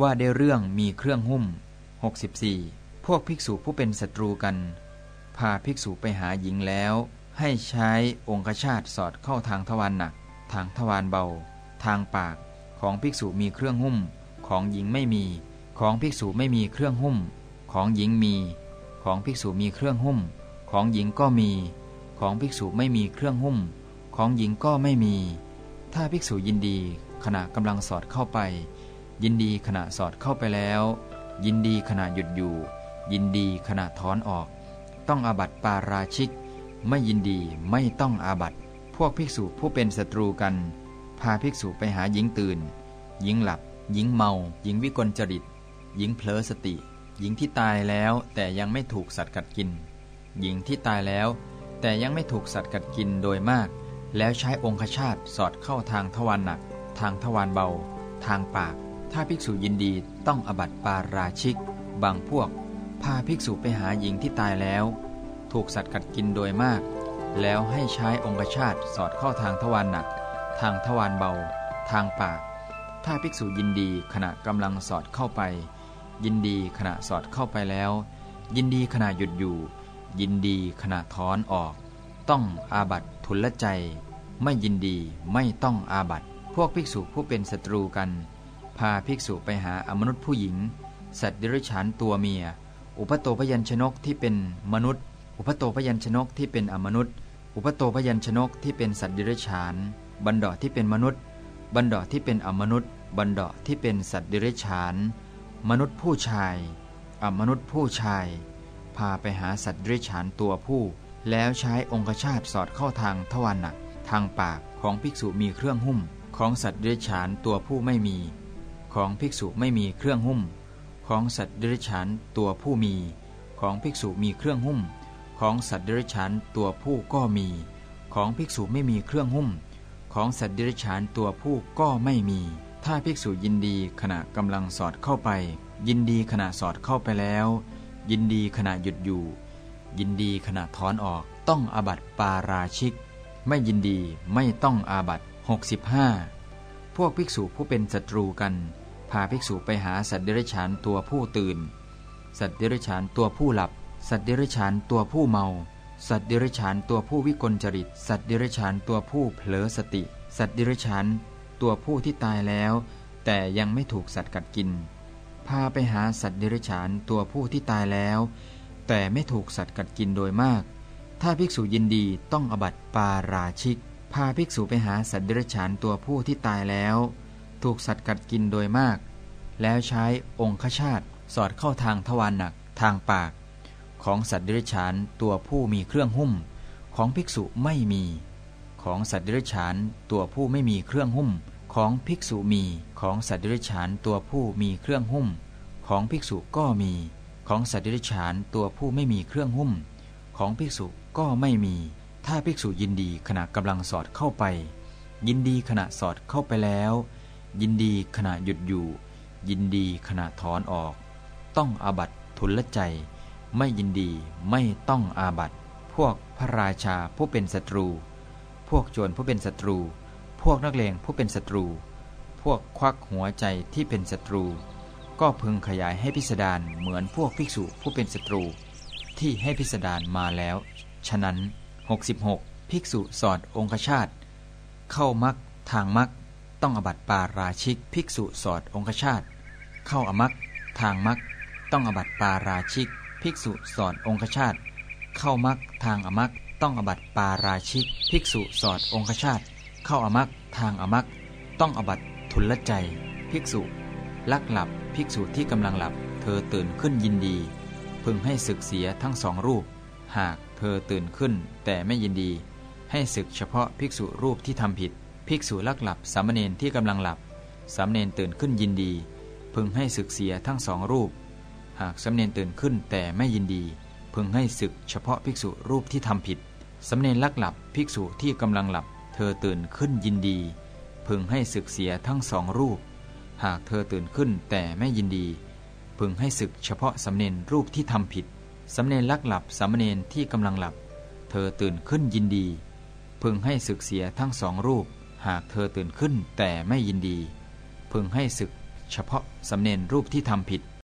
ว่าได้เรื่องมีเครื่องหุ้ม 64 พวกภิกษุผู้เป็นศัตรูกัน พาภิกษุไปหาหญิงแล้ว ให้ใช้องคชาตสอดเข้าทางทวารหนัก ทางทวารเบา ทางปากของภิกษุมีเครื่องหุ้ม ของหญิงไม่มี ของภิกษุไม่มีเครื่องหุ้ม ของหญิงมี ของภิกษุมีเครื่องหุ้ม ของหญิงก็มี ของภิกษุไม่มีเครื่องหุ้ม ของหญิงก็ไม่มี ถ้าภิกษุยินดีขณะกำลังสอดเข้าไป ยินดีขณะสอดเข้าไปแล้ว ยินดีขณะหยุดอยู่ ยินดีขณะถอนออก ต้องอาบัติปาราชิก ไม่ยินดีไม่ต้องอาบัติ พวกภิกษุผู้เป็นศัตรูกัน พาภิกษุไปหาหญิงตื่น หญิงหลับ หญิงเมา หญิงวิกลจริต หญิงเผลอสติ หญิงที่ตายแล้วแต่ยังไม่ถูกสัตว์กัดกิน หญิงที่ตายแล้ว แต่ยังไม่ถูกสัตว์กัดกินโดยมาก แล้วใช้องคชาตสอดเข้าทางทวารหนัก ทางทวารเบา ทางปาก ถ้าภิกษุยินดีต้องอบัติปาราชิก บางพวก พาภิกษุไปหาหญิงที่ตายแล้ว ถูกสัตว์กัดกินโดยมาก แล้วให้ใช้องคชาตสอดเข้าทางทวารหนัก ทางทวารเบา ทางปาก ถ้าภิกษุยินดีขณะกำลังสอดเข้าไป ยินดีขณะสอดเข้าไปแล้ว ยินดีขณะหยุดอยู่ ยินดีขณะถอนออก ต้องอาบัตทุลใจ ไม่ยินดีไม่ต้องอาบัตพวกภิกษุผู้เป็นศัตรูกัน พาภิกษุไปหาอมนุษย์ผู้หญิง สัตว์ดิริฉานตัวเมีย อุปโตพยัญชนกที่เป็นมนุษย์ อุปโตพยัญชนกที่เป็นอมนุษย์ อุปโตพยัญชนกที่เป็นสัตว์ดิริฉานบันดาที่เป็นมนุษย์ บันดาที่เป็นอมนุษย์ บันดาที่เป็นสัตว์ดิริฉานมนุษย์ผู้ชาย อมนุษย์ผู้ชาย พาไปหาสัตว์ดิริฉานตัวผู้ แล้วใช้องคชาตสอดเข้าทางทวารหนัก ทางปากของภิกษุมีเครื่องหุ้มของสัตว์ดิริฉานตัวผู้ไม่มี ของภิกษุไม่มีเครื่องหุ้ม ของสัตว์เดิริฉานตัวผู้มี ของภิกษุมีเครื่องหุ้ม ของสัตว์เดิริฉานตัวผู้ก็มี ของภิกษุไม่มีเครื่องหุ้ม ของสัตว์เดิริฉานตัวผู้ก็ไม่มี ถ้าภิกษุยินดีขณะกำลังสอดเข้าไป ยินดีขณะสอดเข้าไปแล้ว ยินดีขณะหยุดอยู่ ยินดีขณะถอนออกต้องอาบัติปาราชิก ไม่ยินดีไม่ต้องอาบัติ65 พวกภิกษุผู้เป็นศัตรูกัน พาภิกษุไปหาสัตว์เดรัจฉานตัวผู้ตื่น สัตว์เดรัจฉานตัวผู้หลับ สัตว์เดรัจฉานตัวผู้เมา สัตว์เดรัจฉานตัวผู้วิกลจริต สัตว์เดรัจฉานตัวผู้เผลอสติ สัตว์เดรัจฉานตัวผู้ที่ตายแล้ว แต่ยังไม่ถูกสัตว์กัดกิน พาไปหาสัตว์เดรัจฉานตัวผู้ที่ตายแล้ว แต่ไม่ถูกสัตว์กัดกินโดยมาก ถ้าภิกษุยินดีต้องอบัติปาราชิก พาภิกษุไปหาสัตว์เดรัจฉานตัวผู้ที่ตายแล้ว ถูกสัตว์กัดกินโดยมาก แล้วใช้องคชาตสอดเข้าทางทวารหนักทางปาก ของสัตว์เดรัจฉานตัวผู้มีเครื่องหุ้ม ของภิกษุไม่มี ของสัตว์เดรัจฉานตัวผู้ไม่มีเครื่องหุ้ม ของภิกษุมีของสัตว์เดรัจฉานตัวผู้มีเครื่องหุ้ม ของภิกษุก็มี ของสัตว์เดรัจฉานตัวผู้ไม่มีเครื่องหุ้ม ของภิกษุก็ไม่มี ถ้าภิกษุยินดีขณะกำลังสอดเข้าไป ยินดีขณะสอดเข้าไปแล้ว ยินดีขณะหยุดอยู่ ยินดีขณะถอนออก ต้องอาบัตทุลใจ ไม่ยินดีไม่ต้องอาบัตพวกพระราชาผู้เป็นศัตรู พวกโจรผู้เป็นศัตรู พวกนักเลงผู้เป็นศัตรู พวกควักหัวใจที่เป็นศัตรู ก็พึงขยายให้พิสดารเหมือนพวกภิกษุผู้เป็นศัตรู ที่ให้พิสดารมาแล้ว ฉะนั้น 66 ภิกษุสอดองคชาตเข้ามักทางมักต้องอบัติปาราชิก ภิกษุสอดองคชาตเข้าอมักทางมักต้องอบัติปาราชิก ภิกษุสอดองคชาตเข้ามักทางอมักต้องอบัติปาราชิก ภิกษุสอดองคชาตเข้าอมักทางอมักต้องอบัติทุลใจ ภิกษุ ลักหลับภิกษุที่กำลังหลับ เธอตื่นขึ้นยินดี พึงให้ศึกเสียทั้งสองรูป หาก เธอตื่นขึ้นแต่ไม่ยินดี ให้ศึกเฉพาะภิกษุรูปที่ทำผิด ภิกษุลักหลับสามเณรที่กำลังหลับสามเณรตื่นขึ้นยินดี พึงให้ศึกเสียทั้งสองรูป หากสามเณรตื่นขึ้นแต่ไม่ยินดี พึงให้ศึกเฉพาะภิกษุรูปที่ทำผิดสามเณรลักหลับภิกษุที่กำลังหลับ เธอตื่นขึ้นยินดี พึงให้ศึกเสียทั้งสองรูป หากเธอตื่นขึ้นแต่ไม่ยินดี พึงให้ศึกเฉพาะสำเนรรูปที่ทำผิด สำเนรลักหลับสามเณรที่กำลังหลับ เธอตื่นขึ้นยินดี พึงให้ศึกเสียทั้งสองรูป หากเธอตื่นขึ้นแต่ไม่ยินดี พึงให้ศึกเฉพาะสำเนนรูปที่ทำผิด